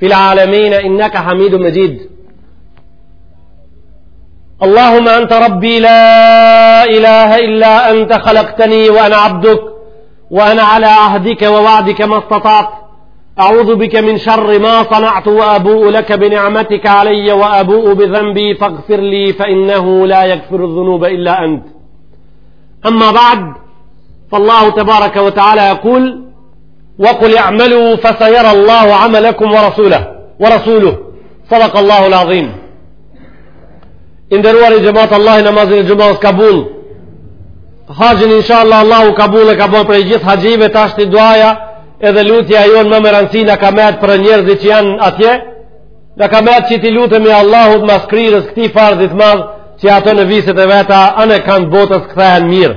في العالمين إنك حميد مجيد اللهم أنت ربي لا إله إلا أنت خلقتني وأنا عبدك وأنا على عهدك ووعدك ما استطعت أعوذ بك من شر ما صنعت وأبوء لك بنعمتك علي وأبوء بذنبي فاغفر لي فإنه لا يغفر الذنوب إلا أنت أما بعد فالله تبارك وتعالى يقول Wa kul i'melu fa sa jera Allahu amelekum wa rasuluh Wa rasuluh Sadak Allahu l'azim I nderuari xhemat, Allahi namazin e xhumas kabul. Haxhin insha Allah Allahu kabul e ka bon prej gjithë haxhive, tashti duaja edhe lutja jonë ma me rëndësi na ka met për njerëzit që janë atje, na ka met që t'i lutemi Allahut mas kryerjes këtij farzit madh që ato në viset e veta anë e kand botës kthehen mirë.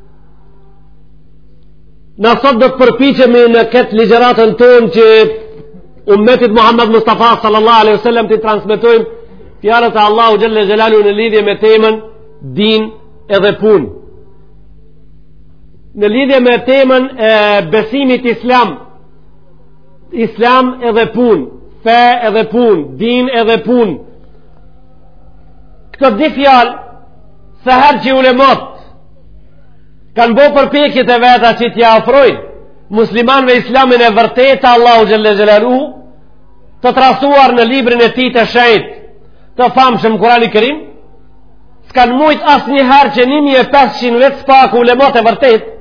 Na sot do të përpichemi në këtë ligjeratën tonë që umetit Muhammed Mustafa sallallahu alaihi wasallam t'i transmetojmë fjalët e Allahu xhelle xhelaluhu në lidhje me temën din edhe punë. Në lidhje me temën e besimit islam, islam edhe punë, fe edhe punë, din edhe punë. Këto dy fjalë sa herë që ulemat kanë bo përpjekjet e veta që t'ia afrojnë muslimanve islamin e vërtetë t'Allahu xhelle xhelaluhu të trasuar në librin e tij të shejtë të famshëm Kurani Kerim s'kanë mujt asnjëherë që 1500 vjet, s'paku ulemat e vërtetë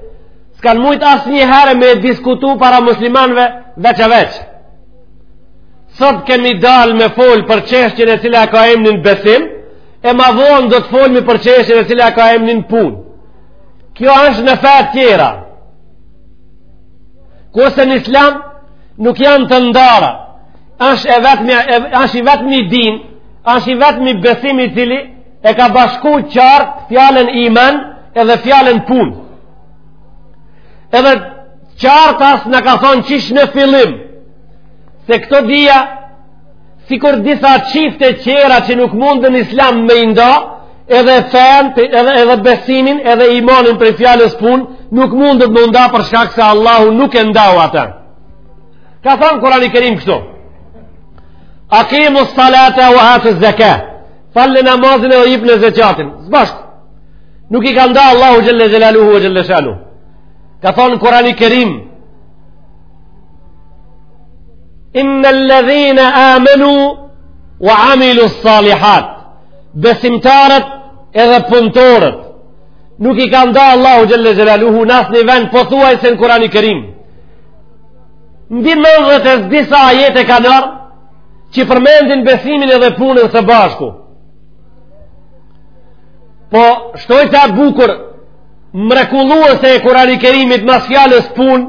s'kanë mujt asnjëherë me diskutu para muslimanve veç e veç sot kemi dal me fol për çeshtjen e cila e ka emnin besim E ma vonë do të folmi për çeshtjen e cila e ka emnin punë. Kjo është në fetë tjera. Kurse në islam nuk janë të ndara. Është e vetmi, është i vetmi din, është i vetmi besim i cili e ka bashku qartë fjalën iman edhe fjalën punë. Edhe qartas na ka thonë qysh në fillim, se këto dyja sikur disa çifte tjera që nuk munden n'islam me i nda, edhe fenë, edhe, edhe besimin, edhe imanin prej fjalës punë, nuk mundet me nda për shkak se Allahu nuk e ndau atë. Ka thonë Kurani Kerim kështu, Akimu salate ue atu zekat, falne namazin edhe jipne zeqatin, s'bashku, nuk i ka nda Allahu xhelle xhelaluhu e xhelle shanuhu. Ka thonë Kurani Kerim, Inna alladhina amanu wa amilu salihat. Besimtarët edhe punëtorët nuk i ka nda Allahu xhelle xhelaluhu në asnjë vend pothuajse në Kur'ani Kerim. Mbi 90 e disa ajete kanë ardh që përmendin besimin edhe punën së bashku. Po, shtojca e bukur, mrekulluese e Kurani Kerimit mas fjalës punë,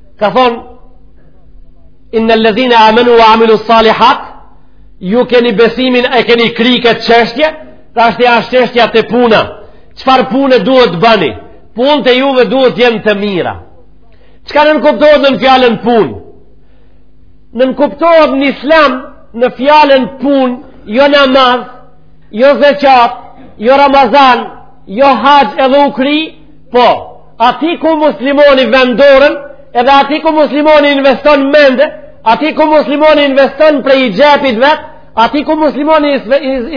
ka thonë innel-ledhine amenu ve amilu salihat ju keni besimin e keni kry këtë çështje tashti ashtë çështja te puna çfarë punë duhet t'bëni punët e juve duhet t'jenë të mira çka nënkuptohet nën fjalën punë nënkuptohet në islam në fjalën punë jo namaz jo zeqat jo ramazan jo haxh edhe u kry Po, aty ku muslimoni ven dorën, edhe aty ku muslimoni investon mende, aty ku muslimoni investon prej xhepit vet, aty ku muslimoni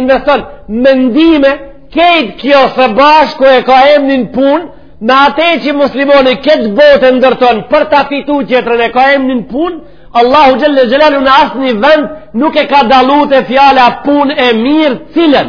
investon mendime, kejt kjo së bashku e ka emnin punë, me ate që muslimoni këtë botë e ndërton për ta fitu qetrën e ka emnin punë, Allahu xhelle xhelaluhu në asnjë vend nuk e ka dallu te fjala punë e mirë cilën.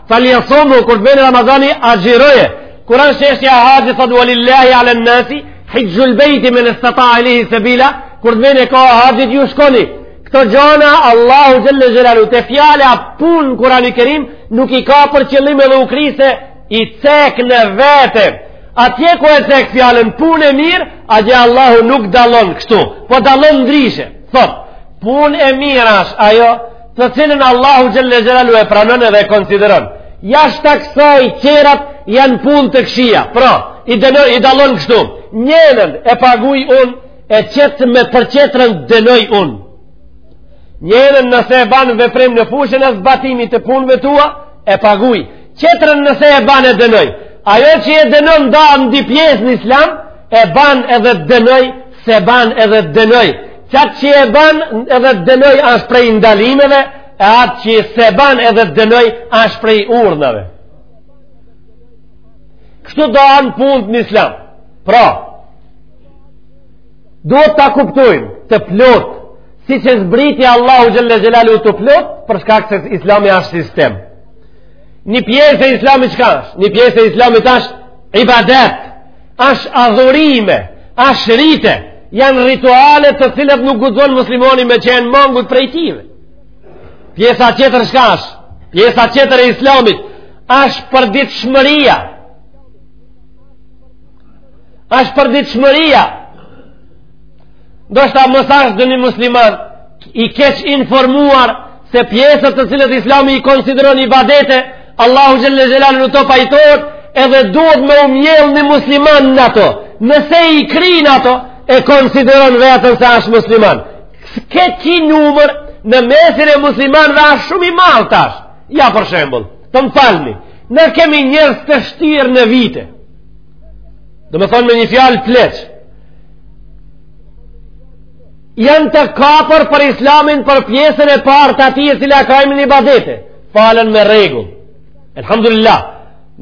Fel jesumhu, kur të vjen Ramazani, agjiroje. Kur ashtë çështja haxh, thotë ve lil-lahi alen-nasi hixhxhul bejti menistetaa ilejhi sebila, kur të vjen koha e haxhit, ju shkoni. Këto gjona, Allahu xhelle xhelaluhu, te fjala punë, n'Kurani kerim, nuk i ka për qëllim edhe u kry, se i cek në vete. Atje ku e cek fjalën punë e mirë, atje Allahu nuk dallon kështu, po dallon ndryshe. Thotë, punë e mirë ashtë ajo, të cilën Allahu Xhelle Xhelaluhu e pranon edhe e konsideron. Jashta kësaj qerat janë punë të këqija. Pra, i dënon, i dallon kështu. Njenën e paguj unë, e qetë me për qetrën dënoj unë. Njenën nëse e ban veprim në fushën e zbatimit të punëve tua, e paguj. Qetrën nëse e ban e dënoj. Ajo që e dënon da në dy pjesë në islam, e ban edhe të dënoj s'e ban edhe të dënoj qatë që e ban edhe të dënoj ashtë prej ndalimeve e atë që s'e ban edhe të dënoj ashtë prej urnave kështu dahen punët në islam pra duhet ta kuptojmë të plotë siç e zbriti Allahu Xhelle Xhelaluhu të plotë për shkak se islami ashtë sistem një pjesë e islamit çka është një pjesë e islamit ashtë ibadet Ashtë adhurime, ashtë rite, janë rituale të cilat nuk guxon muslimoni me qenë mangut prej tyve. Pjesa qetër çka ashtë, pjesa qetër e islamit, ashtë përditshmëria, ashtë përditshmëria, Ndoshta mos ashtë edhe një musliman i keqinformuar se pjesët të cilat islami i konsideron ibadete, Allahu Xhelle Xhelaluhu në to pajtohet, edhe duhet me u mjell një musliman në to. Nëse i kryn ato, e konsideron veten se ashtë musliman. Qeky numër në mesin e muslimanve ashtë shumë i madh tash. Ja për shembull, të më falni, na kemi njerëz të shtyrë në vite. Domethënë me një fjalë pleq. janë të kapur për islamin për pjesën e parë të atij e cila ka emnin ibadete falen me rregull elhamdulillah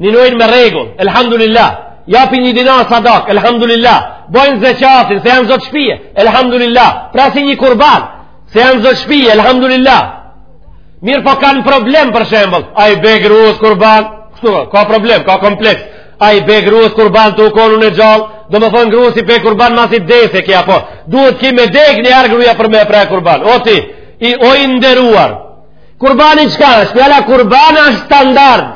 ninojnë me rregull elhamdulillah japin një dinar sadakë elhamdulillah bojnë zeqatin se janë zot shpije elhamdulillah presin një kurban se janë zot shpije elhamdulillah mirëpo kanë problem për shembull a i be grues kurban kështu ka problem ka kompleks A i be grues kurban tu u konë e gjallë, domethonë grues i be kurban masi t'desë, apo duhet qi me dekë njëherë gruja për me pre kurban. O ti, o i nderuar. Kurbani çka është? Fjala kurban është standard.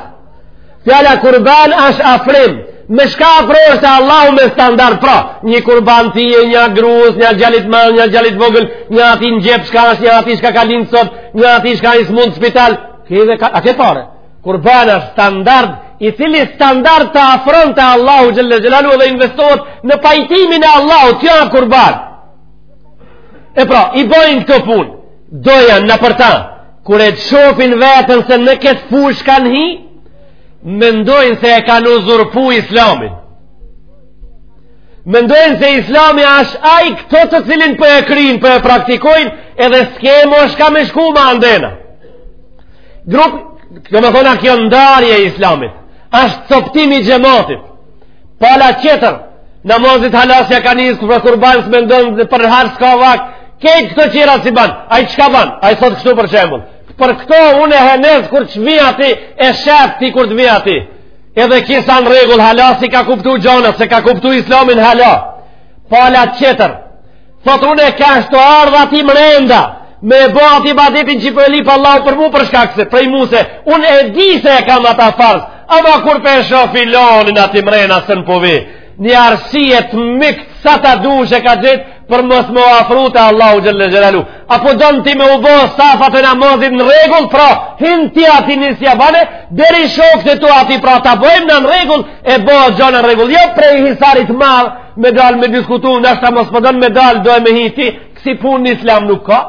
Fjala kurban është afrim. Me shka afrohesh te Allahu me standard pra. Një kurban tye, një grues, një djalit madh, një djalit vogël, një atij në djep shka është, një atij shka ka lind sot, një atij shka i smutë n'spital. Kjeve ka, a ke pare? Kurban është standard, i cili standard të afron te Allahu xhele xhelaluhu edhe investohet në pajtimin e Allahut, të janë kurban. E pra, i bojnë këto punë, do janë nëpër ta, kur e shofin veten se në këtë fushë kanë hi, mendojnë se e kanë uzurpu islamin. Mendojnë se islami është ai këto të cilin po e kryjnë, po e praktikojnë, edhe s'ke mo shka me shku ma andena. Grup, domethonë kjo ndarje e islamit, është coptimi i xhematit, pala qetër, namazit hala s'ja ka nisë, për kurban s'mendon, dhe për haxh s'ka vakt, krejt këto qera s'i ban, ai çka ban, ai thotë kështu për shembull, por këto unë e henez, kur të vijë aty, e shef ti kur të vijë aty, edhe ky s'a në rregull, hala s'i ka kuptu gjonat, s'e ka kuptu islamin hala, pala qetër, Thotë unë kesh tu ardhë aty mrenda, me e bo atë ibadetin që po e lyp Allahu për mu për shkak se prej mu se, unë e di se e kam ata farz, ama kur po e shoh filanin aty mrena s'un po vij, një arsye t'mykt sa ta dush e ka gjetë, por mos me u afru te Allahu xhele xhelaluhu. Apo don ti me u bo safat e namazit në rregull, pra hin ti aty nisja bane, thirri shokët e tu aty pra ta bojmë në rregull, e bo gjonë në rregull, jo prej hisarit madh, me dalë me diskutu ndoshta mos po don me dalë do me hi ti kësi pune në islam nuk ka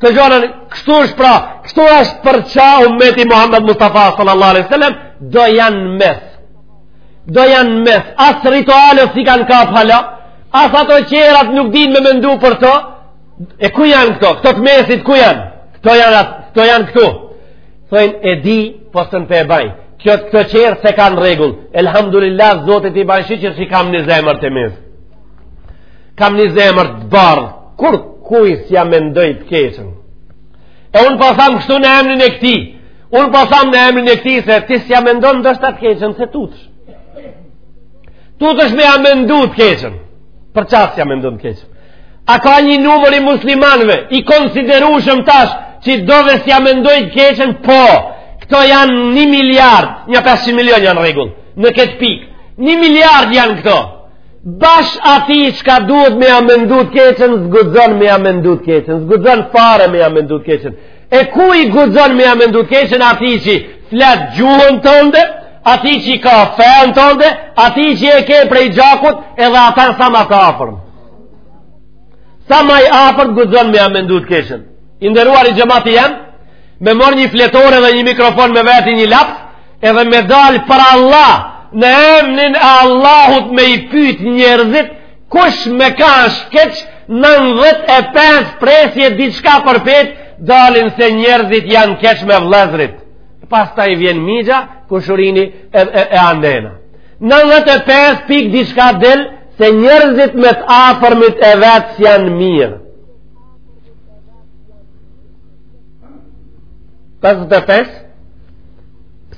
këto gjona kështu është pra kështu është përça umeti Muhammed Mustafa sallallahu alaihi sallam do janë n'mes do janë n'mes as ritualet s'i kanë kap hala as ato qerat nuk din me mendu për to e ku janë këto këto të mesit ku janë këto janë, këto janë këtu Thojnë e di, postën pe baj. Kjo të këto qerë s'e kanë rregull. Elhamdulillah, Zotit i baj shyqyr që kam një zemër të mirë. Kam një zemër të bardhë. Kurrkujt s'ia mendoj të keqen. E unë po tham kështu në emrin e këtij. Unë po tham në emrin e këtij se ti s'ia mendon ndoshta të keqen se tutesh. Tutesh me ia mendu të keqen. Për qata s'ia mendon të keqen. A ka një numër i muslimanëve i konsiderueshëm tash që dove s'ia mendon të keqen, po. Këto janë 1 miliard, një 500 milionë janë rregull në këtë pikë. 1 miliard janë këto. Bash atij çka duhet me ia mendu të keqen, s'guxon me ia mendu të keqen, s'guxon fare me ia mendu të keqen. E kujt guxon me ia mendu të keqen, atij që flet gjuhën tonde, atij që ka fenë tonde, atij që e ke prej gjakut edhe ata sa ma t'afërm. Sa ma i afërm guxon me ia mendu të keqen. I nderuari xhemati jem, me mor një fletore edhe një mikrofon me veti një laps, edhe me dal për Allah, në emnin e Allahut me i pyt njerëzit, kush me ka është keq, 95 presje diçka për qind, dalin se njerëzit janë keq me vllezërit. Pastaj vjen mixha, kushërini e, e, e andena. 95 pikë diçka del se njerëzit me të afërmit e vet s'janë mirë. Pas të pes,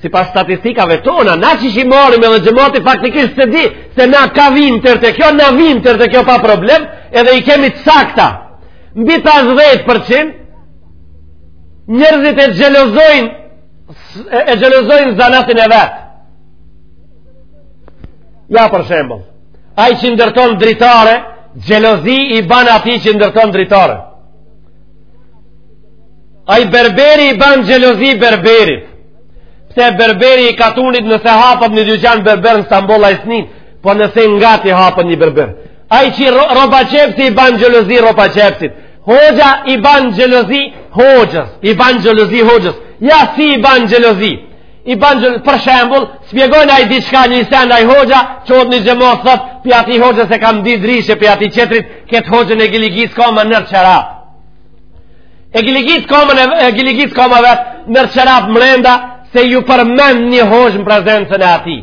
sipas statistikave tona, na qysh i marrim edhe xhemati faktikisht s'e di se na kah vim deri te kjo, na vim deri te kjo pa problem, edhe i kemi të sakta. Mbi 50%, njerëzit e xhelozojnë e xhelozojnë zanatin e vet. Ja për shembull, ai që ndërton dritare, xhelozi i ban atij që ndërton dritare. Ai berberi i ban xhelozi berberit. Pse berberi i katunit nëse hapet një dyqan berber në Stamboll ai s'nin, po nëse ngat i hapet një berber. Ai që rrobaqepësi i ban xhelozi rrobaqepësit. Hoxha i ban xhelozi hoxhës, i ban xhelozi hoxhës. Ja si i ban xhelozi. i ban për shembull, shpjegon ai diçka një sen ai hoxha, çohet një xhemat thotë, pi atij hoxhës e kam ndi ndryshe, pi atij qetrit, këtë hoxhën e giligis ka më nërë qëra. E giligis ka më, e giligis ka më vetë nërë qëra mrenda, se iu përmend një hoxhë në prezencën e atij.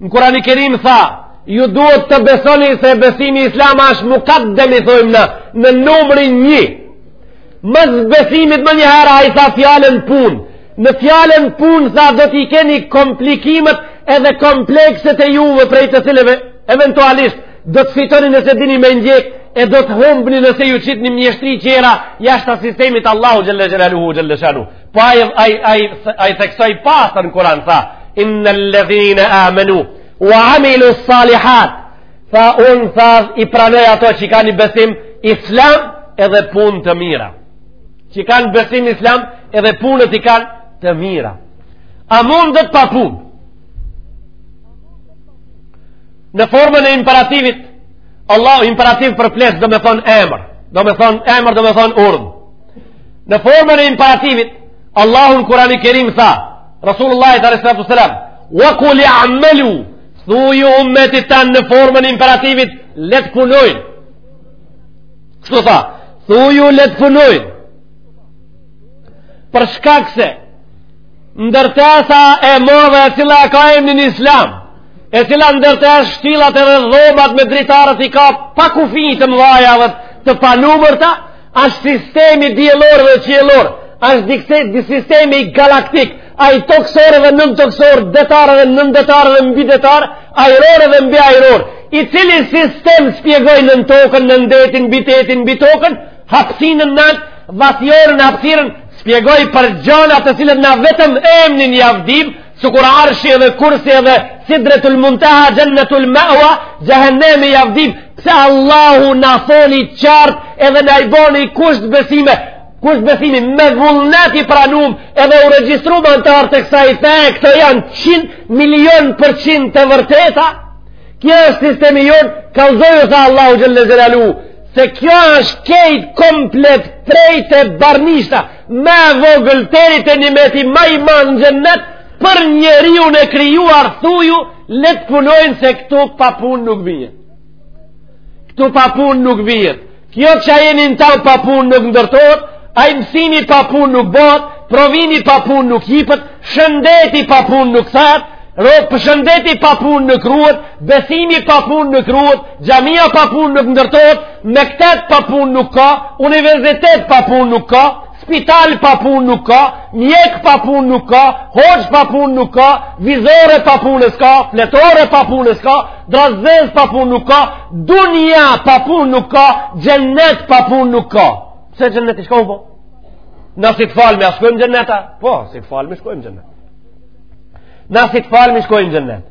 Në Kurani Kerim tha, ju duhet të besoni se besimi islam është mukaddem i thojmë na, në numrin një. Mas besimit menjëherë ai tha fjalën punë. Në fjalën punë tha do t'i keni komplikimet edhe komplekset e juve prej të cilave eventualisht do të fitoni nëse dini me ndjek e do të humbni nëse ju qitni mjeshtri qera jashtë sistemit t'Allahut xhel-le xhelaluhu xhel-le shanuhu Po ai ai ai ai theksoi pastër në Kur'an tha innal ladhina amanu wa amilu salihat tha unë tha i pranoj ato që kanë besim islam edhe punë të mira që kanë besim islam edhe punët i kanë të mira a mundet pa punë në formën e imperativit Allahu imperativ për pleq do me thonë emër do me thonë emër do me thonë urdhë Në formën e imperativit, Allahu në Kurani Kerim tha, Rasulullahit alejhi salatu wa selam, wa kuli amelu, thuju umetit tand në formën e imperativit, le t'punojnë. Kështu tha, thuju le t' punojnë. Për shkak se, ndërtesa e madhe e cila e ka emnin islam, e cila ndërtesë shtyllat edhe dhomat me dritaret i ka pa kufinj të mëdhaja dhe të panumërta, Ashtë sistemi diellor dhe qiellor, ashtë sistemi galaktik, ai toksor edhe nëntoksor, detar edhe nëndetar edhe mbidetar, ajror edhe mbiajror, i cili sistem shpjegoi nën tokën, nën detin, mbi detin, mbi tokën, hapsinën nën, vasionën, hapsinën, shpjegoi për gjanat të cilat na vetëm emnin jav dimë, Sikur arshi edhe kursi edhe sidretul muntaha xhennetul mewa xhehennemi jav dimë pse Allahu na thoni qartë edhe na i boni kusht besimi kusht besimi me vullnet i pranum edhe u regjistrum anëtarë të kësaj fe këto janë 100 milion për 100 të vërteta kjo është sistemi jonë kallzoju tha Allahu xhelle xhelaluhu se kjo është kejt komplet prej te barishta Ma e vogël deri te nimeti ma i madh xhennet për njeriun e krijuar thuju le të punojnë se këtu pa punë nuk vijet. Këtu pa punë nuk vijet. Kjo që a jeni në ta pa punë nuk ndërtohet, ai mësimi pa punë nuk bohet, provimi pa punë nuk jipet, shëndeti pa punë nuk thatë, Rëtë për shëndeti pa punë nuk ruhet, besimi pa punë nuk ruhet, xhamia pa punë nuk ndërtohet, Mektep pa pun nuk ka, universitet pa pun nuk ka, spital pa pun nuk ka, mjek pa pun nuk ka, hoxhë pa pun nuk ka, vizore pa punë s'ka, fletore pa punë s'ka, drrasë zezë pa pun nuk ka, dunja pa pun nuk ka, xhennet pa pun nuk ka. Pse xhenneti shka u bo? Na si të falmi, a shkojmë xhennet a? Po, si të falmi, shkojmë xhennet. Na si të falmi, shkojmë xhennet.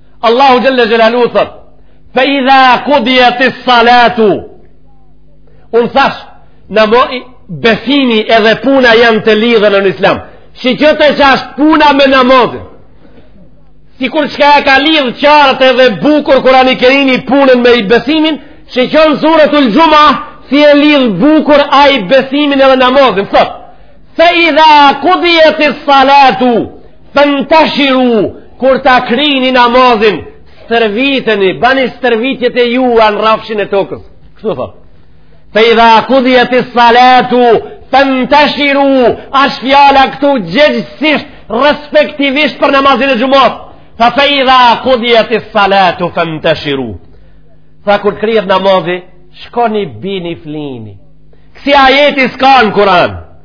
Allahu xhelle xhelaluhu thot Fe idha kudijetis salatu Unë thash Në mo i besimi edhe puna janë të lidhe në në islam Shiqo ti që ashtë puna me namazin Sikur çka e ka lidhë qartë edhe bukur Kurani kerimi punën me i besimin Shiqo në suretul xhuma Si e lidh bukur ai besimin edhe namazin thot Fe idha kudijetis salatu Fenteshiru, kur ta krini namazin, stërviteni, bani stërvitjet e juja në rrafshin e tokës. Kështu thot. Fe idha kudijetis salatu, fenteshiru, ashtë fjala këtu gjegjësisht, respektivisht për namazin e xhumas. Tha fe idha kudijetis salatu, fenteshiru. Tha kur të krijet namazi, shkoni bini flini. Kësi ajeti s'ka në Kuran.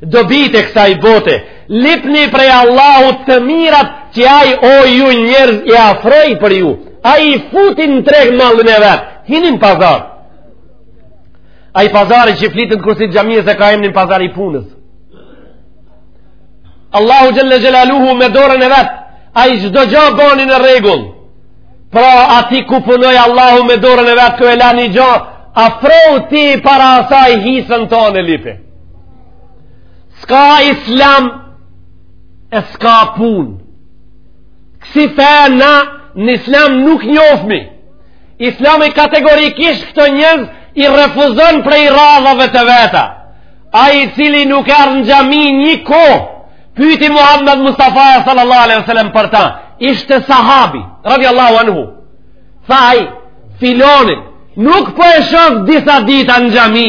Dobitë e kësaj bote, lipni prej Allahut të mirat që ai o ju njerëz i afroi për ju. Ai i futi n'treg mallin e vet. Hini n' pazar. Ai pazari që flitet n'kursi t'xhamisë e ka emnin pazari i punës. Allahu xhelle xhelaluhu me dorën e vet, ai çdo gja bani në rregull. Pra ati ku punoi Allahu me dorën e vet ku e la ni gja, afrou ti para asaj hisen tone lipe. S'ka islam e s'ka punë. Kësi fe na në islam nuk njofmi. Islami kategorikisht këto njerëz i refuzon prej radhëve të veta. Ai i cili nuk erdh në xhami një kohë, pyti Muhammed Mustafa sallallahu alejhi ve selem për ta, ishte sahabi, radijallahu anhu. Thaj, filonin, nuk po e shof disa dita në xhami,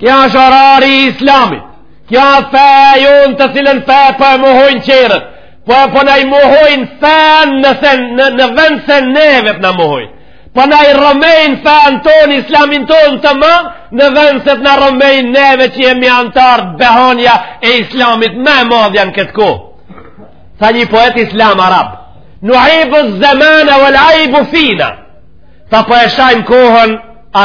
Kja është orari i islamit. Kja është feja jonë të cilën fe po e mohojnë qerët. Po e po na e mohojnë fenë në, në vend se neve t'na mohojnë. Po na e rrëmejnë fenë tonë, islamin tonë të madh, në vend se të na rrëmejnë neve që jemi anëtarë behanja e islamit ma e madhja në këtë kohë. Tha një poet islam arab. Neibu zemana, vel ajbu fina. Tha po e shajmë kohën, a,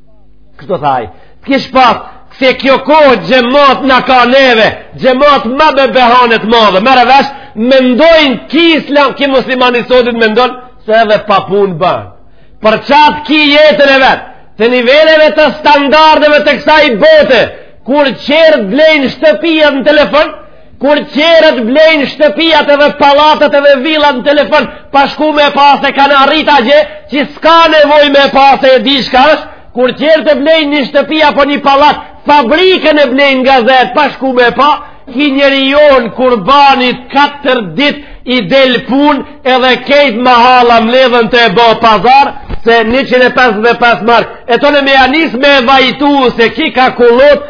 Kështu thaj, të kish pas, se kjo kohë xhemat na ka neve, xhemat ma me behane t'madhe, merr vesh, mendojnë ki islam, ki muslimani sodit mendon, se edhe pa punë bën. Për qatë ki jetën e vet, të niveleve të standardeve të kësaj bote, kur qerët blejnë shtëpijat në telefon, kur tjerët blejnë shtëpijat edhe pallatet edhe vilat në telefon, pa shku me pa se kanë arrit atje, që s'ka nevoj me pa se e di shka është, kur tjerët e blejnë një shtëpi apo një pallat, fabrikën e blejnë n'gazetë, pa shku me pa, ky njeri jonë kurbanit katër dit i del pun edhe kejt mahalla mledhen të e bo pazar, se 155 mark, e tonë me ja nis me vajtu se ky ka kullot,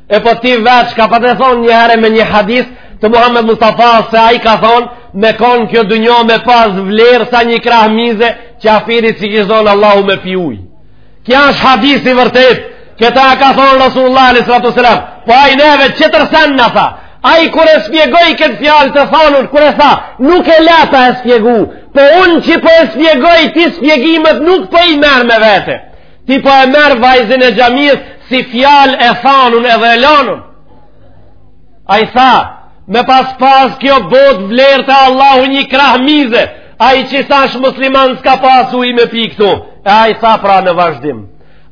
E po ti veç ka pa të thonë një herë me një hadith të Muhammed Mustafa se ai ka thonë me konë kjo dynjo me pas vlerë sa një krah mize qafirit s'i kish dhonë Allahu me pi uj. Ky është hadith i vërtet, këta ka thonë Resulullah alejhi salatu ve selam, po ai neve tjetër sen na tha, ai kur e spjegoj këtë fjalë të thonun, kur e tha, nuk e la pa e spjegu, po unë që po e spjegoj ti spjegimet nuk po i merr me vete. Ti po e merr vazin e xhamisë si fjalë e thanun edhe e lanun. Ai tha, me pas pas kjo botë vlerë te Allahu një krah mize, ai që s'ashtë musliman s'ka pas uj me pi këtu, e ai tha pra në vazhdim.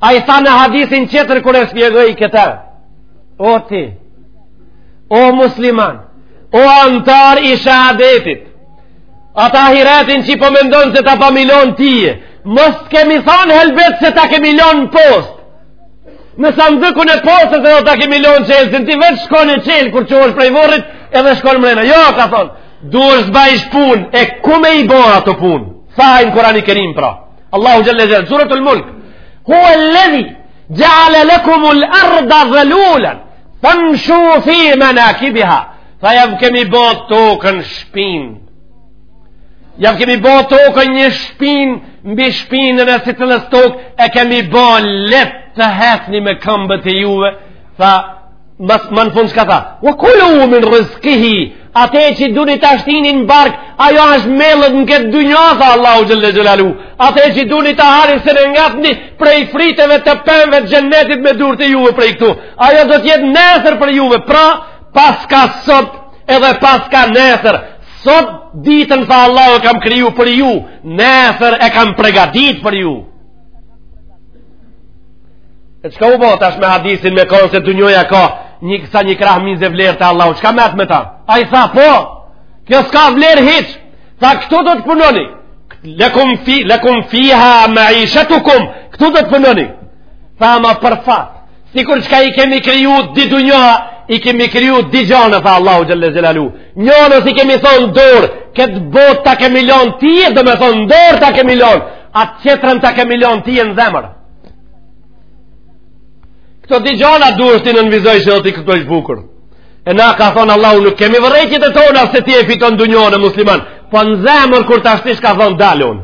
Ai tha në hadisin tjetër kur e spjegoj këta, o ti, o musliman, o antar i shehadetit, Atë ahiretin që i po mendon se ta kemi lon tye, mos të kemi thonë helbet se ta kemi lon në post. Në sandëkun e postës se do ta kemi lon çelësin, ti vetë shkon e çel kur çohesh prej vorrit edhe shkon mrena. Jo, ka thonë, duhesh t'bajsh pun, e ku me i bo ato pun? Tha në Kurani Kerim pra. Allahu xhelle xhelaluhu, suretul Mulk, huvel-ledhi xheale lekumul erda dhelulen, femshu fi menakibiha, Tha jau kemi bo tokën shpin. Jau kemi bo tokën një shpin, mbi shpinën e së cilës tokë, e kemi bo letë të hecni me këmbët e juve. Tha, ma në fund çka tha, ve kulu min rizkihi, ate që duni ta shtini në bark, ajo është mjellët në këtë dynja, tha Allahu xhelle xhelaluhu, ate që duni ta arrini se në ngatni prej fruteve të pemve të xhennetit me durt e juve prej këtu, ajo do t'jetë nesër për juve, pra, paska sot edhe paska nesër sot ditën tha Allahu e kam kriju për ju nesër e kam pregadit për ju e çka u bo tash me hadisin me konë se dynjaja ka një kësa një krah mize vlerë te Allahu çka met me ta ai tha po kjo s'ka vlerë hiç tha këtu do të punoni lekum, fi, lekum fiha meishetukum këtu do të punoni tha ma për fat Sikur çka i kemi kriju di dunja, i kemi kriju di gjana, tha Allahu xhelle xhelalu. Njanës i kemi thonë dorë, këtë botë ta kemi lonë tije, domethonë dorë ta kemi lonë, atë qetrën ta kemi lonë tije në zemër. Këto di gjana duhesh t'i nënvizojsh që do t'i kuptojsh bukur. E na ka thonë Allahu nuk kemi vërejtjet e tona se ti e fiton dunjanë musliman, po në zemër kur ta shtish ka thonë dalun.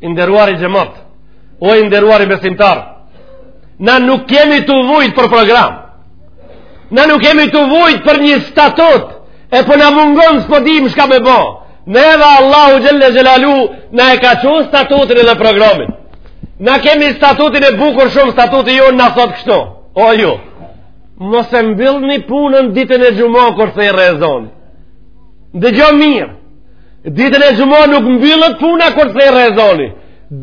I nderuari xhamat. O i nderuari besimtar. Na nuk kemi tu vujt për program. Na nuk kemi tu vujt për një statut. E po na mungon s'po dim çka me bo. Ne dhe Allahu xhelle xhelalu na e ka çu statutin edhe programin. Na kemi statutin e bukur shumë statuti jonë na thot kështu. O ju. Mos e mbillni punën ditën e xhuma kur thërret ezan. Dëgjo mirë, ditën e xhuma nuk mbyllet puna kur thërret ezani.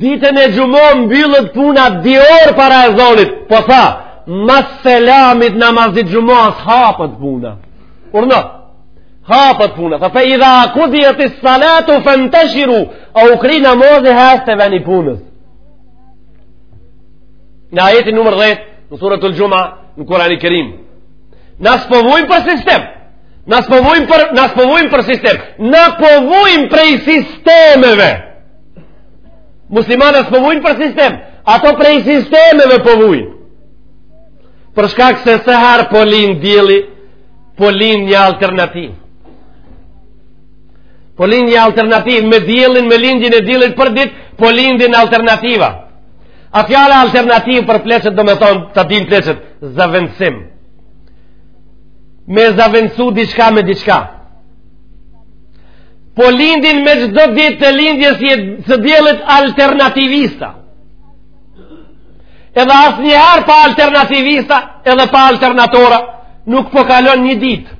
Ditën e xhuma mbyllet puna di orë para ezanit. Po tha, mas selamit namazit xhumasë hapet puna. Urno, hapet puna. Tha fe idha kudijetis salatu fenteshiru, a u kri namazi hec e veni punës. Në ajetin numër 10, në suretul xhuma, në Kurani Kerim. Na s'po vujmë për sistem. Na s'po vujmë për, na s'po vujmë për sistem. Na po vujmë prej sistemeve. Muslimanët s'po vujnë për sistem. Ato prej sistemeve po vujnë. Për shkak se sa herë po lin dielli, po lin një alternativë. Po lin një alternativë me diellin, me lindjen e diellit për ditë, po lindin alternativa. A fjala alternativë për pleqet domethonë ta dinë pleqet zavendësim. me zavendësu diçka me diçka. Po lindin me çdo ditë të lindjes së diellit alternativista. Edhe asnjëherë pa alternativista, edhe pa alternatora, nuk po kalon një ditë.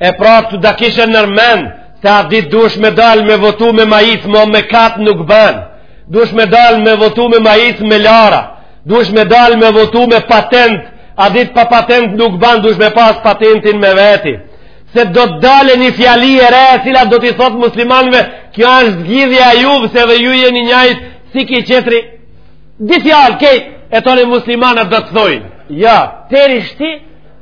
E pra ta kishe nërmen, se a dit dush me dal me votu me majic, mo me kat nuk ban, dush me dal me votu me majic me lara, dush me dal me votu me patent, a dit pa patent nuk ban, dush me pas patentin me veti. Se do të dale një fjali e re, cila do t'i thot muslimanve, kjo është zgjidhja juve, se dhe ju jeni njajt, si ki qetri, di fjalë kejt, e toni muslimanët do të thojnë, ja, teri shti,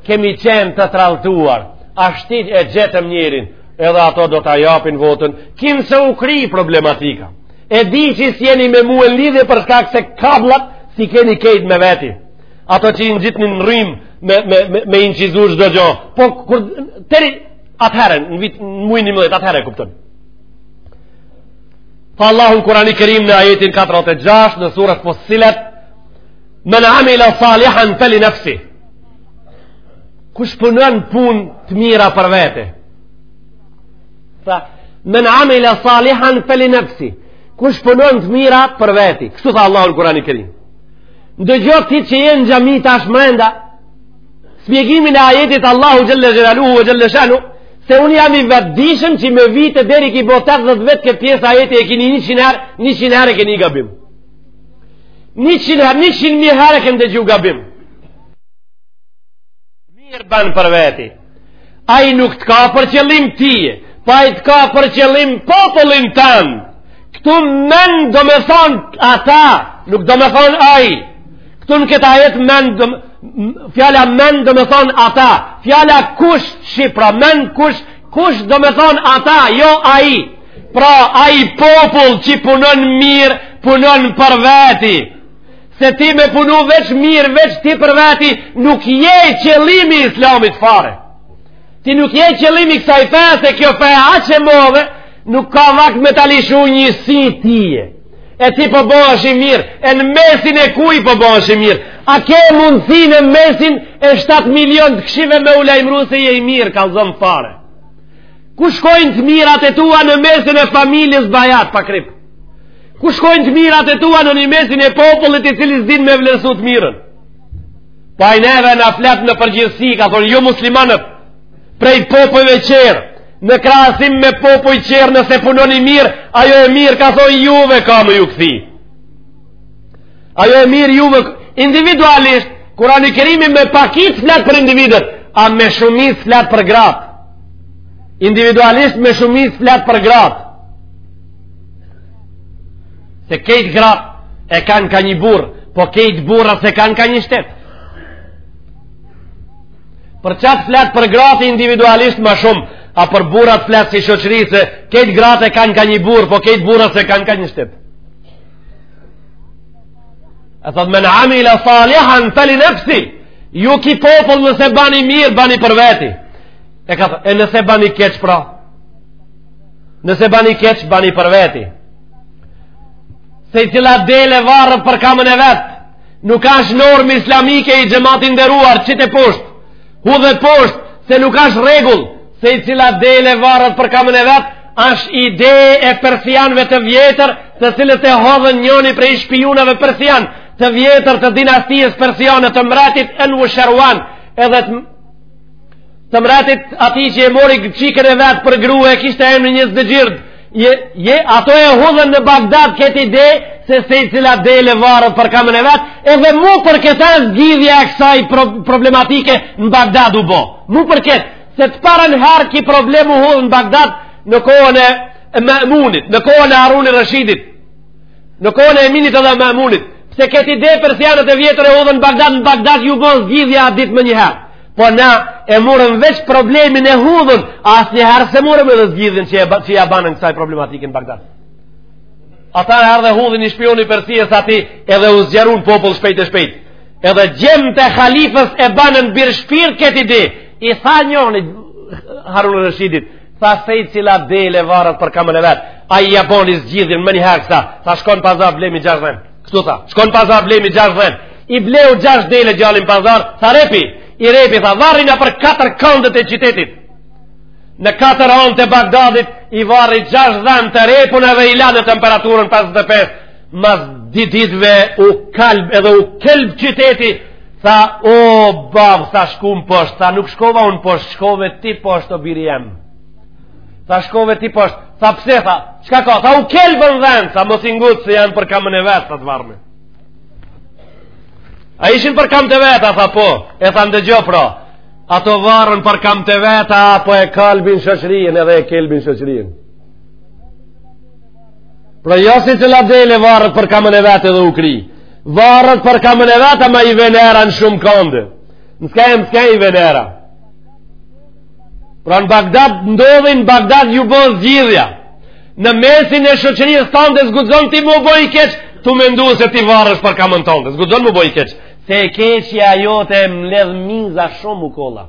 kemi qenë të tradhtuar, tashti e gjetëm njërin, edhe ato do ta japin votën, kinse u kry problematika. E di që s'jeni me mu n'lidhje për shkak se kabllat s'i keni kejt me veti. Ato që i ngjitni në rrymë me, me, me, me inçizu çdo gjo. Po, kur, teri, atëherë, në vitë, në mujë një mëllet, atëherë e kupton. Tha Allahu n' Kurani Kerim në ajetin 46 të sures Fussilet, men amila salihan feli nefsi. kush punon punë të mira për vete tha men amila salihan feli nefsi kush punon të mira për vete kështu tha Allahu në Kurani Kerim ndëgjo ti që je n'xhami tash mrenda shpjegimin e ajetit Allahu xhelle xhelaluhu e xhelle shanuhu se unë jam i vetëdijshëm që me vite deri ki bo 80 vjet këtë pjesë ajetit e ke ni 100 herë 100 herë e ke ni gabim 100 herë 100 mijë herë e kemi dëgju gabim Mirë ban për veti. Ai nuk të ka për qëllim ty, po ai të ka për qëllim popullin tanë. Këtu men domethonë ata, nuk domethonë ai. Këtu në këta ajet men domethonë fjala men domethonë ata, fjala kush shqip pra, men kush, kush domethonë ata, jo ai, pra ai popull që punon mirë, punon për veti, se ti me punu veç mirë, veç ti për veti, nuk je qëllimi i islamit fare. Ti nuk je qëllimi i kësaj fe, se kjo fe aq e modhe, nuk ka vakt me ta lëshu një sy ty. E ti po bahesh i mirë, e në mesin e kujt po bahesh i mirë. A ke mundësi në mesin e 7 milion të këqijve me u lajmru se je i mirë, kallzon fare. Ku shkojnë të mirat e tua në mesin e familjes bajat, pa kripë? Ku shkojnë të mirat e tua në një mesin e popullit i cili s'din me vlerësu të mirën? Po ai neve na flet në përgjithësi, ka thonë ju muslimanët, prej popujve tjerë, në krahasim me popuj tjerë nëse punoni mirë, ajo e mirë ka thonë juve ka me ju kthy. Ajo e mirë juve individualisht, Kurani Kerimi me pakicë flet për individët, a me shumicë flet për gratë. Individualisht me shumicë flet për gratë. se kejt gratë e kanë ka një burrë po kejt burrat s'e kanë ka një shtet për qatë flet për gratë individualisht ma shumë a për burrat flet si shoqëri se kejt gratë e kanë ka një burrë po kejt burrat s'e kanë ka një shtet e thot men amila salihan fali nefsi ju ky popull nëse bani mirë bani për veti e, ka, e nëse bani keq pra Nëse bani keq, bani për veti. Secila dele varet për kamën e vet, nuk ashtë normë islamike xhemat i nderuar, qite poshtë, hudhe poshtë, se nuk ashtë rregull, secila dele varet për kamën e vet, ashtë ide e persianve të vjetër, të cilët e hodhën njoni prej shpijunave persianë të vjetër të dinastijës persiane të mretit Enushirvan, edhe të të mretit atij që e mori çikën e vet për gru, e kishte emrin Jezdegird, je, je, ato e hudhën në Bagdad këtë ide, se secila dele varet për kamën e vet, edhe mu për këta zgjidhja e kësaj pro, problematike në Bagdad u bo. Mu për këtë, se të parën herë ky problem u hudh në Bagdad në kohën e Memunit, në kohën e Haruni Reshidit, në kohën e Eminit edhe Mamunit se këtë ide persianët e vjetër e hudhën n'Bagdad në Bagdad ju bo zgjidhja atë ditë menjëherë po na e morëm veç problemin e hudhun asnjëherë s'e morëm edhe zgjidhjen që, e, që ja banën kësaj problematike n'Bagdad ata erdh e hudhi ni shpiun i Persisë aty edhe u zgjeru n'popull shpejt e shpejt edhe djemt e halifës e banën birë shpirë këtë ide i tha njëni Harun Reshidit Tha secila dele varet për kamën e vet. Ai ja boni zgjidhjen menjëherë kësaj. Tha shko n'pazar blemi gjash dhen. Këtu tha, shko n'pazar blemi gjash dhen. I bleu gjash dele djali n'pazar. Tha rrepi, i rrepi tha vari napër katër kandet e qytetit. Në katër anë të Bagdadit i vari gjash dhen të rrepun edhe i la në temperaturën 55. Mas dy ditve u kalb edhe u kelb qyteti, tha, o babë, tha shkum poshtë, tha nuk shkova unë poshtë, shkove ti poshtë o biri jem. Tha shkove ti poshtë, tha pse tha, çka ka, tha u kelbën dhent, tha mos u ngut se janë për kamën e vet, tha të varme. A ishin për kamë të veta, tha po, e tha ndëgjo pra, ato varen për kamë të veta, po e kalbin shoqërinë edhe e kelbin shoqërinë. Pra jo secila dele varet për kamën e vet edhe u kry. Varet për kamën e vet ama i vjen era në shumë kande. Në skaj e më skaj i vjen era. Pra në Bagdad ndodhi, në Bagdad ju bo zgjidhja. Në mesin e shoqërisë tande s'guxon ti m'u bo i keq, tu mendu se ti varesh për kamën tande s'guxon m'u bo i keq. Se e keqja jote mledh miza shumë okolla.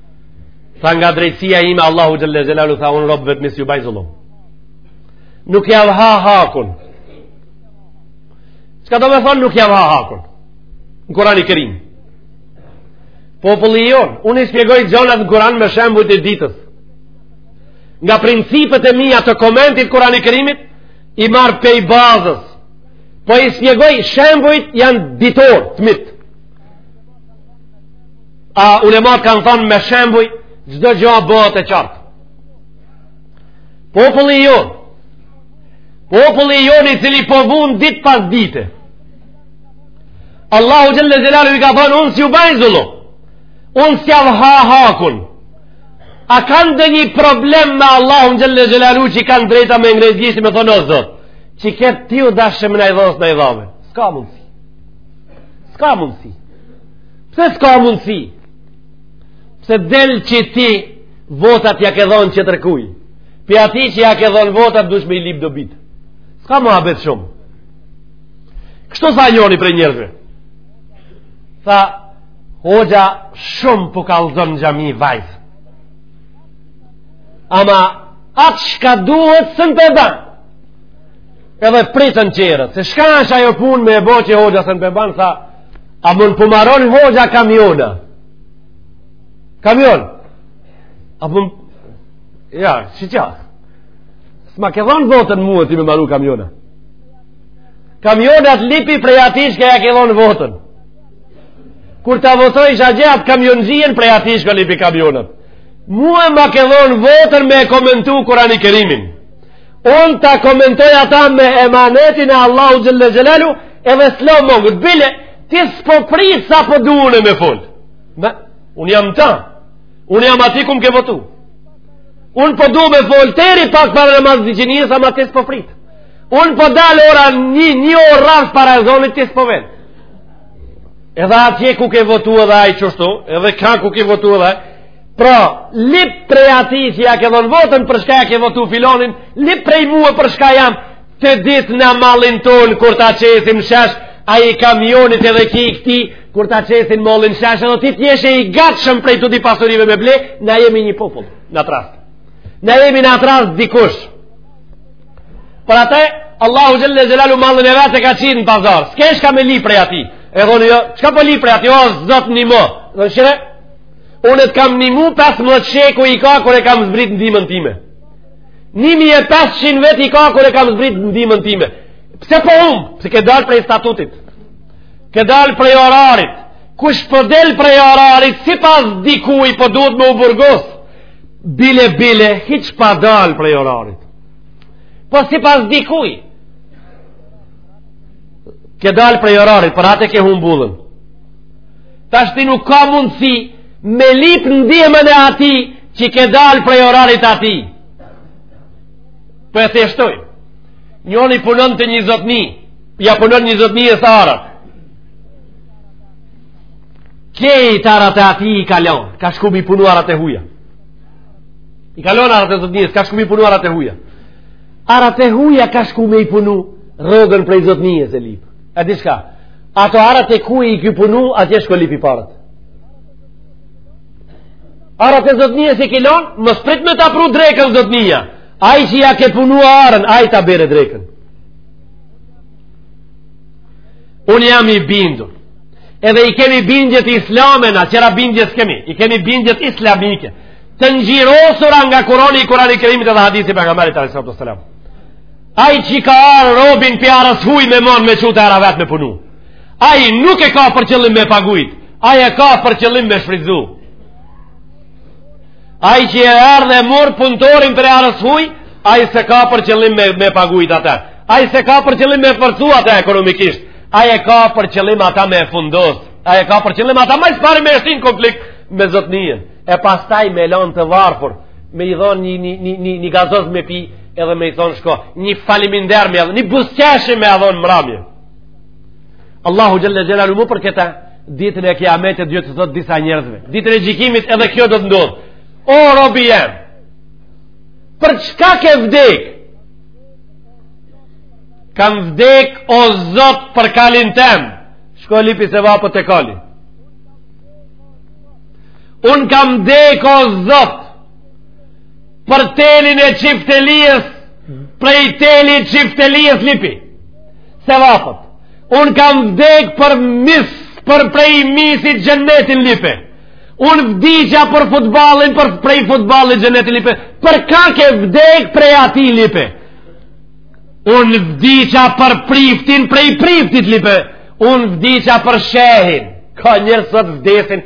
Tha nga drejtësia ime Allahu xhelle xhelaluhu tha unë robëve të mi s'ju baj zullum. Nuk jav ha hakun. Çka domethonë nuk jav ha hakun? Në Kurani Kerim. Populli jonë, unë i spjegoj gjanat në Kuran me shembujt e ditës. Nga principet e mija të komentit Kurani Kerimit, i marr pej bazës. Po i spjegoj shembujt janë ditorë të mitë. a ulemat kanë thonë me shembuj çdo gjë bëhet e qartë populli i jonë populli i jonë i cili po vun ditë pas dite Allahu xhelle xhelalu i ka thonë unë s'ju bëj zullum unë s'jav ha hakun a kanë ndonji problem me Allahun xhelle xhelalu që kanë drejta me ngrejt gishtin me thonë o Zot qe këtë ti u dash me na i dhonë s'na i dhave s'ka mundësi s'ka mundësi Pse s'ka mundësi? Pse del që ti votat ja ke dhonë tjetërkuj? Prej ati që ja ke dhonë votat dush me i lip dobit. S'ka muhabet shumë. Kështu tha njoni prej njerëzve. Tha, hoxha shumë po kallzon në xhami vaz. Ama atë çka duhet s'un pe ban. Edhe pytën tjerët, se çka është ajo punë me e bo që hoxha s'un pe ban, tha, A mun po maron hoxha kamiona? Kamion? A më... Ja, që qa? S'ma ke dhonë votën mue ti me maru kamiona? Kamionat lipi prej ati çka ja ke dhonë votën. Kur ta votojsh qat kamionxhinë prej ati shko lipi kamionat. Mue ma ke dhonë votën me komentu Kurani Kerimin. Unë ta komentoj ata me emanetin e Allahut xhelle xhelalu edhe s'lo mangut. Bile, ti s'po prit sa po du une me fol. Me, unë jam ta. Unë jam aty ku m'ke votu. Unë po du me fol teri pak para namaz t'iqindisë, ama ti s'po prit. Unë po dal ora një, një orë rrafsh para ezanit ti s'po ven. Edhe atje ku ke votu edhe ajë qashtu, edhe ka ku ke votu edhe ajë, Pra, lip prej ati që ja ke dhënë votën për çka ja ke votu filanin, lip prej mua për çka jam, të dytë mallin tonë kur ta qesim shesh, ai i kamionit edhe ky i këti, kur ta qesin mallin shesh, edhe ti t'jeshë i gatshëm prej të dy pasurive me ble, na jemi një popull, në atras. Na jemi në atras dikush. Për atë, Allahu xhelle xhelalu mallin e vet e ka qit në pazar, s'ke çka me lip prej ati, e thoni jo, çka po lip prej ati, o, Zot nimo, dhe mëshiro, Unë të kam nimu 15 shekuj ka kur e kam zbrit ndihmën time. 1500 vjet ka kur e kam zbrit ndihmën time. Pse po humb? Pse ke dalë prej statutit? Ke dalë prej orarit? Kush po del prej orarit? Sipas dikuj po duhet me u burgos? Bile, bile, hiq pa dalë prej orarit. Po sipas dikuj? Ke dalë prej orarit, për atë e ke humb udhën. Tashti nuk ka mundësi me lip ndihmën e atij që ke dalë prej orarit atij. Por po e thjeshtoj, njoni punon te një zotni, ja punon një zotnies arat. Kejt arat e atij i kalon, ka shku mi punu arat e huja. I kalon arat e zotnies, ka shku mi punu arat e huja. Arat e huja ka shku me i punu rrogën prej zotnies e lip. E di çka? Ato arat e kujt i ke punu, atje shko lipi paret. Arat e zotnies i ke lon, mos prit me ta pru drekën zotnija. Ai që ja ke punu arën, ai ta bere drekën. Unë jam i bindur. Edhe i kemi bindjet islame na, tjera bindje s'kemi, i kemi bindjet islamike. Të ngjyrosura nga Kurani, Kurani Kerimit edhe hadithi Pejgamberit a.s. Ai që ka ardh robin prej arës huj me marrë me çu te ara vet me punu. Ai nuk e ka për qëllim me pagujt, ai e ka për qëllim me shfrytzu. Ai që erdh e morr punëtorin prej arës huj, ai s'e ka për qëllim me, me pagujt ata. Ai s'e ka për qëllim me forcu ata ekonomikisht. Ai e ka për qëllim ata me fundos. Ai e ka për qëllim ata më së pari me shti n'konflikt me zotnien. E pastaj me lanë të varfur. me i dhonë një, një, një, një, një gazoz me pi edhe me i thonë shko një faliminderë me edhe një buzëqeshje me ia dhonë n'mramje Allahu xhel-le xhelaluhu mu për këta ditën e kiametit do të thotë disa njerëzve ditën e gjikimit edhe kjo do të ndodhë o robi jem për çka ke vdek kam vdek o zot për kalin tem shko lipi sevapet te kali Unë kam vdek o zot për telin e çiftelies prej telit çiftelies lipi sevapet, unë kam vdek për mis, por prej misit xhennetin lipe. Unë vdiqa për futbollin, por prej futbollit xhennetin lipe. Për ka ke vdek prej atij lipe. Unë vdiqa për priftin, prej priftit lipe. Unë vdiqa për shehin. Ka njerëz sot vdesin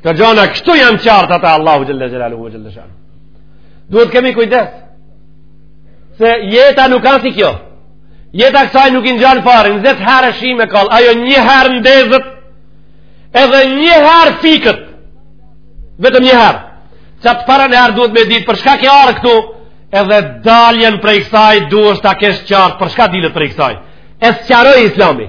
Këto gjona kështu janë qartë ata Allahu xhel-le xhelaluhu xhel-le shanuhu. Duhet kemi kujdes. Se jeta nuk asht si kjo. Jeta kësaj nuk i ngjan fare, 20 herë shim e kall, ajo një herë ndezet, edhe një herë fiket. Vetëm një herë. Që të parën herë duhet me ditë për çka ke ardh këtu, edhe daljen prej kësaj duhet ta kesh qartë për çka dilet prej kësaj. E sqaroi Islami.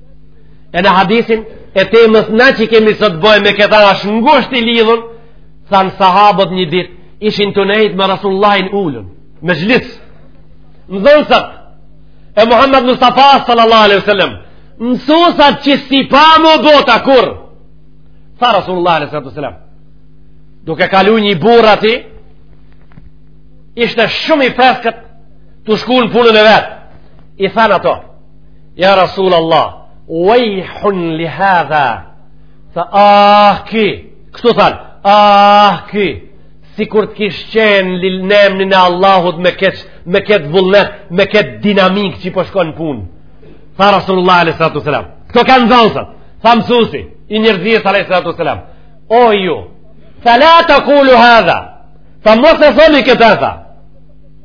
e në hadisin e temës na që kemi sot boj me këta është ngusht i lidhun thanë sahabët një dit ishin tu nejtë me Rasulullahin ulën mexhlis nxonsat e Muhammed Mustafa sallallahu alaihi wasallam nxonsat që s'i pa më bota kurrë tha Rasulullah alaihi wasallam duke kalu një burrë aty ishte shumë i freskët tu shku në punën e vet i than ato Ja Rasul Allah, wejhun li hadha, tha ah ky, kështu than, ah ky, sikur të kish qenë n'emnin e Allahut me ketë me ket vullnet, me ketë dinamik qi po shkon n'pun. Tha Rasul Allah a.s. Këto kanë nxonsat, tha mësusi, i njerzisë a.s. O ju, tha la tekulu hadha, tha mos e thoni këtë e tha,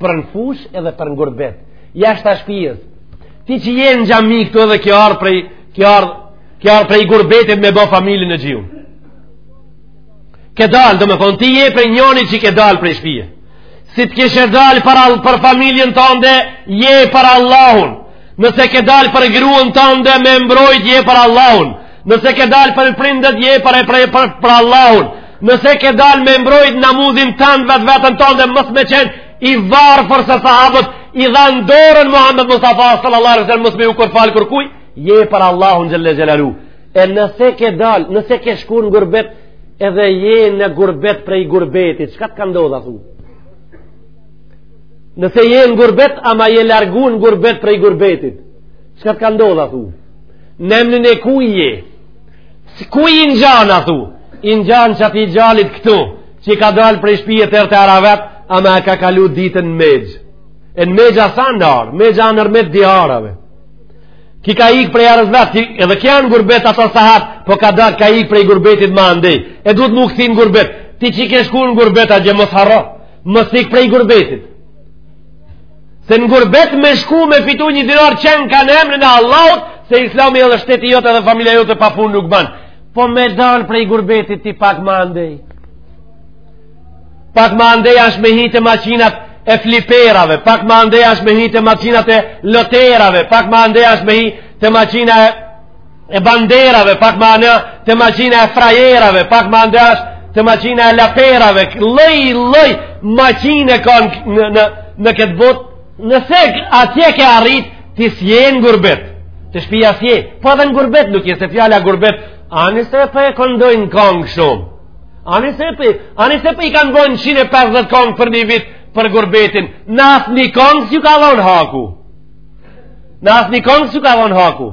për në fush edhe për në gurbet jashta shpijës ti që je në xhami këtu edhe ke ardhë prej ke ardhë ke ardhë prej gurbetit me bo familjen e gjiu ke dalë domethonë ti je prej njoni që ke dalë prej shpije si të kishe dalë për, për familjen tande je për Allahun nëse ke dalë për gruen tande me mbrojt je për Allahun Nëse ke dalë për prindët, je për, për, për, për Allahun. Nëse ke dalë me mbrojt namuzin tand vetveten tande mos me qenë i varfër se sahabët, i dhanë dorën Muhammed Mustafa sallallahu alaihi wasallam mos me ju kur fal kurkuj, je për Allahun xhelle xhelalu. E nëse ke dalë, nëse ke shku në gurbet, edhe je në gurbet prej gurbetit, çka të ka ndodhë a thu? Nëse je në gurbet, ama je largu në gurbet prej gurbetit. Çka të ka ndodhë a thu? Në emnin e kuj je? Si kuj i ngjan, a thu? I ngjan qati gjalit këtu, qi ka dalë prej shpije te ara e vet, ama e ka kalu ditën në megjë. E në megjë as a në arë, megja a nërmjet dy arave. Ky ka ikë prej arës vet, edhe ky a në gurbet ato sahat, po ka dalë ka ikë prej gurbetit ma andej. E duhet m'u kthi në gurbet. Ti qi ke shku në gurbet, agë mos harro, mos ikë prej gurbetit. se në gurbet me shku me fitu një dinar qenka në emrin e Allahut se islami edhe shteti jot edhe familja jote pa pun nuk ban po me dal prej gurbetit ti pak ma andej pak ma andej ashtë me hi te maqinat e fliperave pak ma andej ashtë me hi te maqinat e loterave pak ma andej ashtë me hi te maqina e e banderave, pak ma andej te maqina e frajerave, pak ma andej te maqina e laperave, lloj, lloj maqine ka në, në, në këtë botë, nëse atje ke arrit, ti s'je në gurbet, te shpia s'je, po edhe në gurbet nuk je se fjala gurbet, ani se po e këndojnë kongë shumë, ani se po, ani se po i këndojnë 150 kongë për një vit për gurbetin, në asnjë kongë s'ju ka dhonë haku, në asnjë kongë s'ju ka dhonë haku,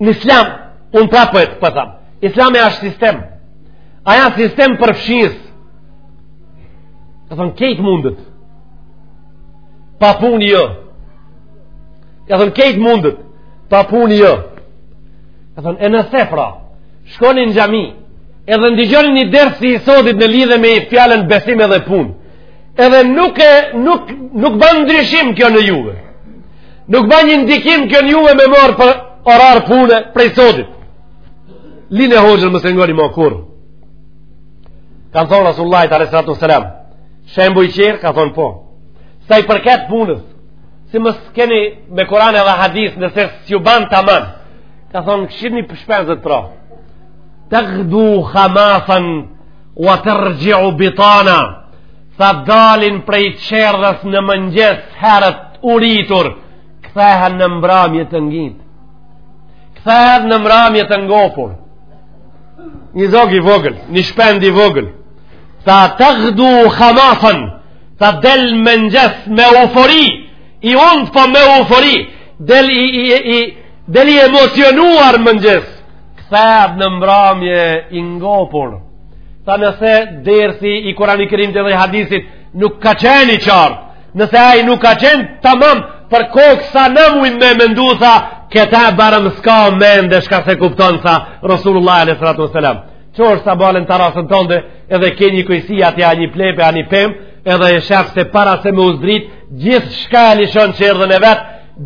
Në islam, unë pra po e tham, po islami asht sistem, a ja sistem përfshirës, ka thënë kejtë mundët, pa punë jo, ka thënë krejt mundet, pa punë jo, ka thënë e nëse pra, shkoni në xhami, edhe ndigjoni një ders si i sodit në lidhje me fjalën besim edhe punë, Edhe nuk e nuk nuk ban ndryshim kjo në juve. Nuk ban një ndikim kjo në juve me marr për orar pune prej sotit. Lini e hoxhën mos e ngoni ma kurr. Ka thon Rasullullahi alejhi salatu wasallam. Shembull tjetër ka thon po. Sa i përket punës, si mësohemi me Kur'an edhe hadith nëse s'ju ban tamam. Ka thon kqyrni shpezët pra. Tagdu khamasan Ua terxhiu bitana, tha dalin prej çerdhes në mëngjes herët uritur, kthehen në mbramje të ngjitë. Kthehen në mbramje të ngopur. Një zog i vogël, një shpend i vogël, tha tagdu khamasan, tha del mëngjes me eufori, i unët po me eufori, del i, i, i, i, del i emocionuar mëngjes, Kthehet në mbrëmje i ngopur. Tha nëse dersi i Kurani Kerimit edhe hadithit nuk ka qenë i qartë, nëse ai nuk ka qenë tamam për kokë sa me mujt me mendu tha, këta barëm s'ka mende çka s'e kupton tha Rasulullah a.s. Çohesh tha del en terasën tonde edhe ke një kojshi atje a një plep a një pem edhe e sheh se para se me u zdrit gjithçka e lishon çerdhen e vet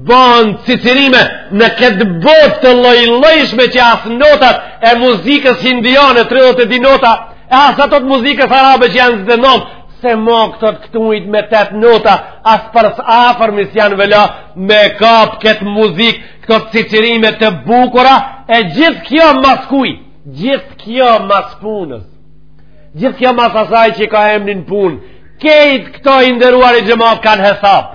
ban cicërime në këtë botë të llojllojshme që as notat e muzikës hindiane, 32 nota, e as ato t'muzikës arabe që janë do me thon, se ma këto të këtujt me 8 nota, as për së afërmi s'janë vëlla me kap këtë muzikë, këto cicërime të bukura, e gjithë kjo mas kujt, gjithë kjo mas punës, gjithë kjo mas asaj që ka emrin punë, krejt këto i nderuari xhemat kanë hesap,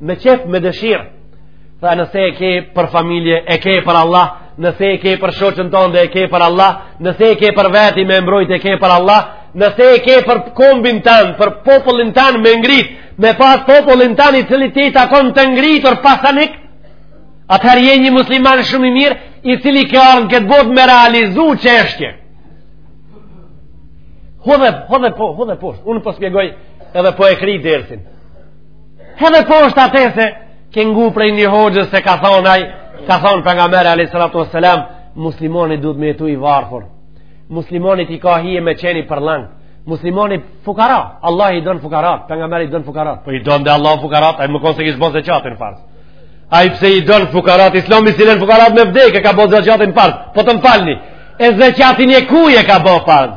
me qejf me dëshirë tha nëse e ke për familje e ke për Allah nëse e ke për shoqën tonde e ke për Allah nëse e ke për veti me mbrojt e ke për Allah nëse e ke për kombin tan për popullin tan me ngrit me pa popullin tan të cilit ti i takon të ngritur pasanik atëherë je një musliman shumë i mirë i cili ka ardh n'këtë botë me realizu çështje edhe, edhe, po, edhe po, unë po shpjegoj edhe po e kry dersin Edhe po është atë se ke ngu prej një hoxhës se ka thonë ai, ka thonë pejgamberi a.s. Muslimoni duhet me jetu i varfur. Muslimoni ti ka hije me qenë për lëngë. Muslimoni fukara. Allahu i don fukarat. Pejgamberi i don fukarat. Po i don dhe Allahu fukarat. Ai me konë s'e kish bënë zekatën farz. Ai pse i don fukarat. Islami s'i len fukarat me vdekë. Ka bënë zekatën farz. Po të më falni. E zekatën e kujt e ka bënë farz.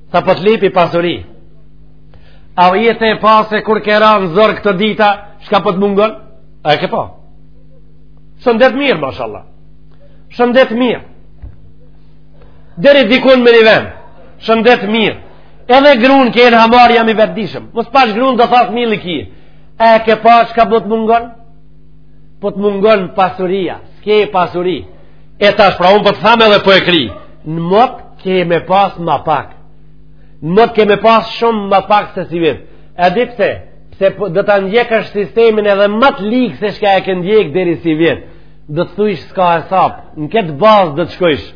Sa po të lypi pasuri. A je tu e pa se kur ke ra në zor këto dita, çka po të mungon? A e ke pa? Shëndet mirë, mashallah. Shëndet mirë. Deri dikun me një vend. Shëndet mirë. Edhe grun ke në hamar jam i vetdijshëm. Mos paç grun do thasë mill i ki. A e ke pa çka po të mungon? Po të mungon pasuria. S'ke pasuri. E tash pra unë po të tham edhe po e kryj. Në mot, ke me pas ma pak mot ke me pas shumë ma pak se sivjet e di pse se po, do ta ndjekësh sistemin edhe ma të lig se çka e ke ndjek deri sivjet do të thuish s'ka hesap në këtë bazë do të shkojsh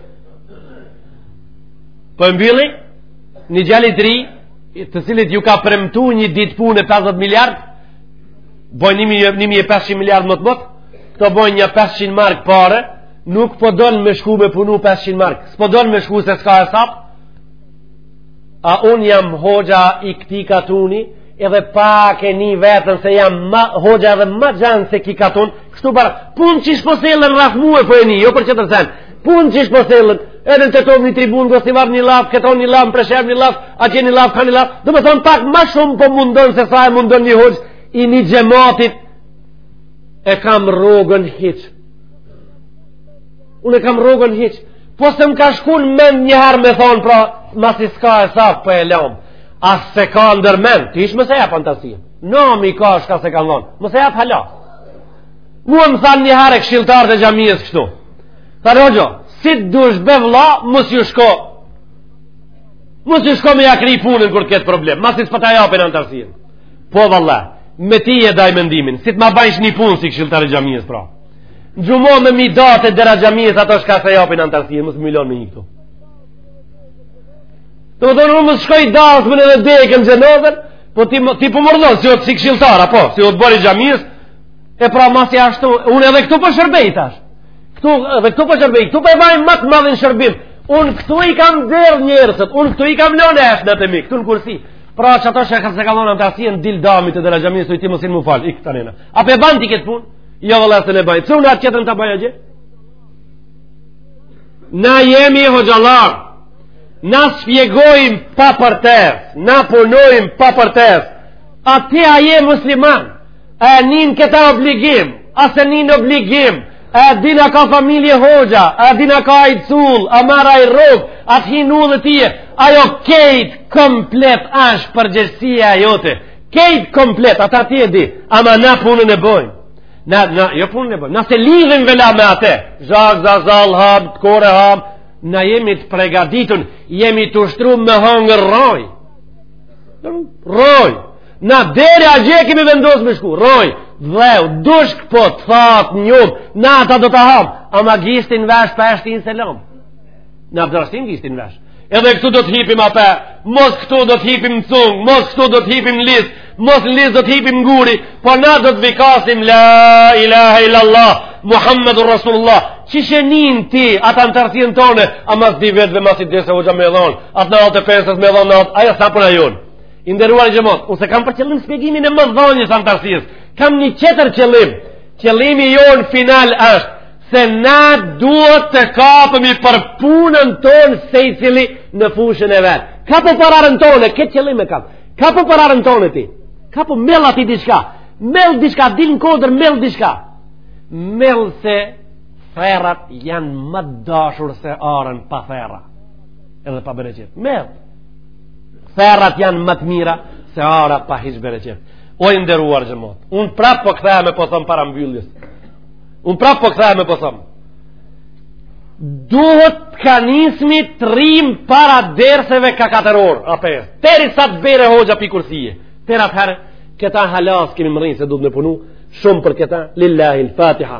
po e mbylli një djalit ri të cilit ju ka premtu një ditë pune 50 miliard bojnë 1500 miliard motmot, këto bojnë nja 500 mark pare, nuk po don me shku me punu 500 mark s'po don me shku se s'ka hesap a un jam hoxha i këti katuni edhe pak e ni veten se jam ma, hoxha edhe ma gjanë se ki katun kështu bara pun që ishpo selën rraf mu e po e një jo për që të sen pun që ishpo selën edhe në të tovë një tribun gosti varë një laf këto një laf presher një laf a që një laf ka një laf dhe me thonë pak ma shumë po mundon se sa e mundon një hoxhë i një xhematit e kam rrogën hiç Unë e kam rrogën hiç. Po s'më ka shku në mend një herë me thonë, pra, masi s'ka hesap, po e lamë. As s'e kam ndër mend, ti ishë mëse e fantasia. Në mi ka shka se ka ndonë, mëse e hala. Mua më thanë një herë e këshilltarët e xhamisë kështu. Tha hoxho, si të dush be vlla, mos ju shko. Mos ju shko me ja kry punën kur të ketë problem, masi s'po ta japin antarësinë. Po valla, me ty e daj mendimin, si të ma bajsh një punë si këshilltar i xhamisë pra. Në xhuma me mi da te dera xhamisë ata çka s'e japin antarësinë, mos mi lon me hi këtu. Do me thonë, më shkoj dasmën edhe dekën xhenazën, po ti, ti po m'urdhnon, si o të si këshilltar, apo, si o të bërë i xhamisë, e pra masi ashtu, unë edhe këtu po shërbej, tash. Këtu, edhe këtu po shërbej, këtu po e bajmë ma të madhin shërbim, unë këtu i kam derdh djersët, unë këtu i kam lënë eshtnat e mi, këtu në kursi, Pra që ata çka s'e ka dhon antarësinë dil dami te dera xhamisë thuj ti mos hin m'u falë, ik te nana. A pe ban ti këtë punë? Jo vlla as s'e baj. Pse unë atë tjetrën ta baj gjë? Na jemi hoxhallarë. Na shpjegojmë pa përtesë. Na punojmë pa përtesë. A ti a je musliman? E nin këta obligim, a s'e nin obligim, a din a ka familje hoxha, a din a ka i cull, a mara i rrug, a të hinu dhe tije, ajo kejt komplet ashtë përgjegjësia jote, kejt komplet, ata ti e di, ama na punën e bojmë. Na, na, jo punën e bojmë, na s'e lidhim vela me ate, zhak, zall ham, të kore ham, na jemi të pregaditun, jemi të ushtru me hangër rroj. Rroj. Na deri agje kemi vendos me shku, rroj dheu, dushk po të thot njëm, na ata do ta ham, ama gishtin n'vesh pa e shtin s'e lam. Na pe shtim gishtin n'vesh. Edhe këtu do të hipim ape, mos këtu do të hipim në cung, mos këtu do të hipim në lis, mos në lis do të hipim në guri, po na do të vikasim, la ilaha illallah, Muhammedur Rasulullah, që shenin ti ata antarsien tone, ama s'di vetë dhe mas i desa u gjë me dhonë, atë në altë e pesës me dhonë, aja sa për e jonë. I nderuar xhemat, unë s'e kam për qëllim shpjegimin e më dhonjës antarësijës, kam një qetër qëllim, qëllimi jonë final është, se na duhet të kapemi për punën tonë secili në fushën e vet. Kapu për arën tonë, këtë qëllim e kam, kapu për arën tonë ti, kapu mell ati diçka, mell diçka, dil në kodër, mell diçka, mell se therrat janë ma t'dashur se arën pa therra, edhe pa bereqet, mell, Therrat janë ma të mira se ara pa hiç bereqet. O i nderuar xhemat, unë prapë po kthehem e po thom para mbylljes. Unë prapë po kthehem e po thom. Duhet ta nismi të rrim para derseve ka katër orë, a pesë. Teri sa të bjere hoxha pi kursie. Teri atëherë, këta hala s'kemi mrri se duhet me punu, shumë për këta, lillahi l-fatiha.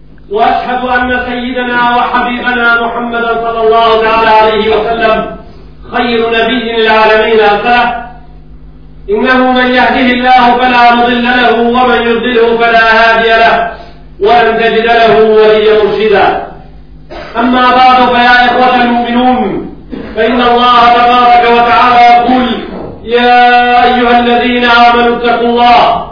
وأشهد أن سيدنا وحبيبنا محمدا صلى الله تعالى عليه وسلم خير نبي للعالمين أرسله إنه من يهده الله فلا مضل له ومن يضله فلا هادي له ولن تجد له وليا مرشدا أما بعد فيا إخوة المؤمنون فإن الله تبارك وتعالى يقول يا أيها الذين آمنوا اتقوا الله